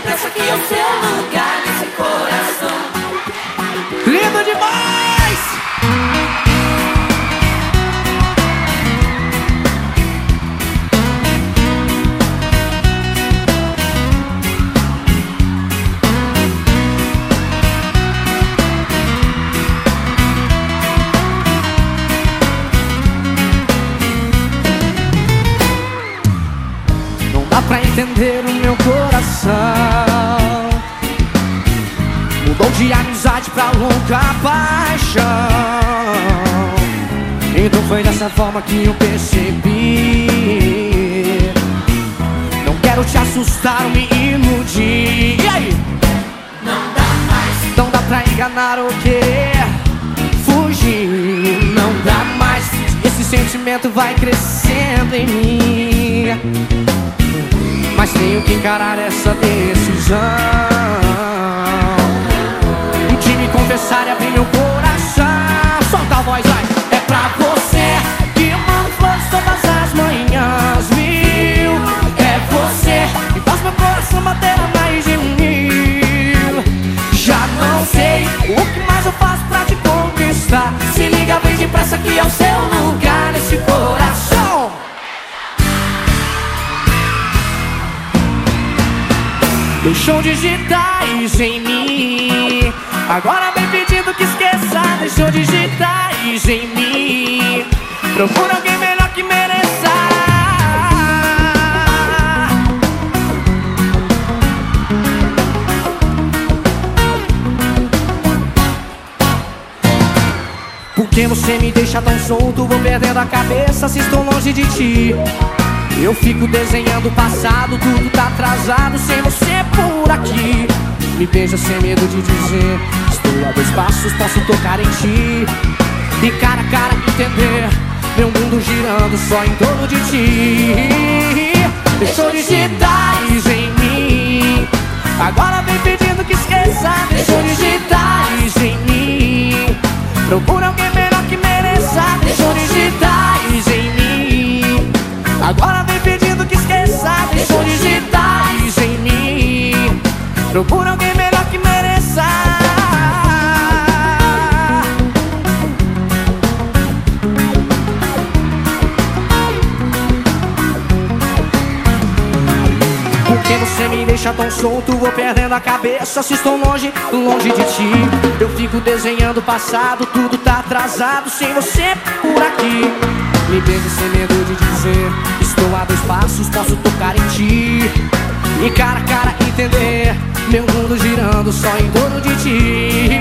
depressa que é o seu lugar nesse coração. Lindo demais! Não dá pra entender o meu coração Mudou de amizade pra louca paixão. Então foi dessa forma que eu percebi. Não quero te assustar ou me iludir. E aí? Não dá mais, Não dá pra enganar ou querer fugir. Não dá mais. Esse sentimento vai crescendo em mim. Mas tenho que encarar essa decisão. De e abrir meu coração. Solta a voz, vai. É pra você que mando flores todas as manhãs, viu? É você que faz meu coração bater a mais de mil. Já não sei o que mais eu faço pra te conquistar. Se liga bem depressa que é o seu lugar nesse coração. Deixou digitais em mim Agora vem pedindo que esqueça Deixou digitais em mim. Procura alguém melhor que mereça. Porque você me deixa tão solto? Vou perdendo a cabeça se estou longe de ti. Eu fico desenhando o passado, tudo tá atrasado sem você por aqui. Me beija sem medo de dizer, estou a dois passos, posso tocar em ti. E cara a cara entender, meu mundo girando só em torno de ti. Deixou digitais em mim, agora vem pedindo que esqueça. Porque você me deixa tão solto Vou perdendo a cabeça. Se estou longe, longe de ti. Eu fico desenhando o passado Tudo tá atrasado sem você por aqui. Me beija sem medo de dizer Estou a dois passos, posso tocar em ti. E cara a cara entender Meu mundo girando só em torno de ti.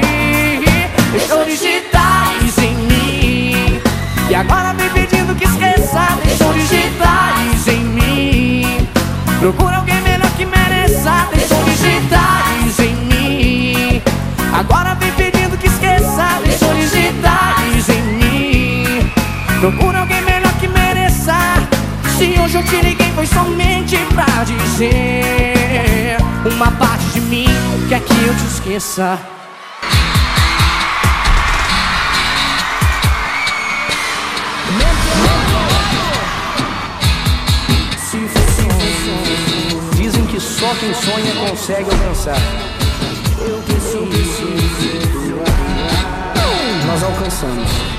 Deixou digitais em mim. E agora vem pedindo que esqueça Deixou digitais em mim. Procura Procura alguém melhor que mereça Se hoje eu te liguei foi somente pra dizer Uma parte de mim quer é que eu te esqueça Dizem que só quem sonha consegue alcançar. Eu preciso, nós alcançamos.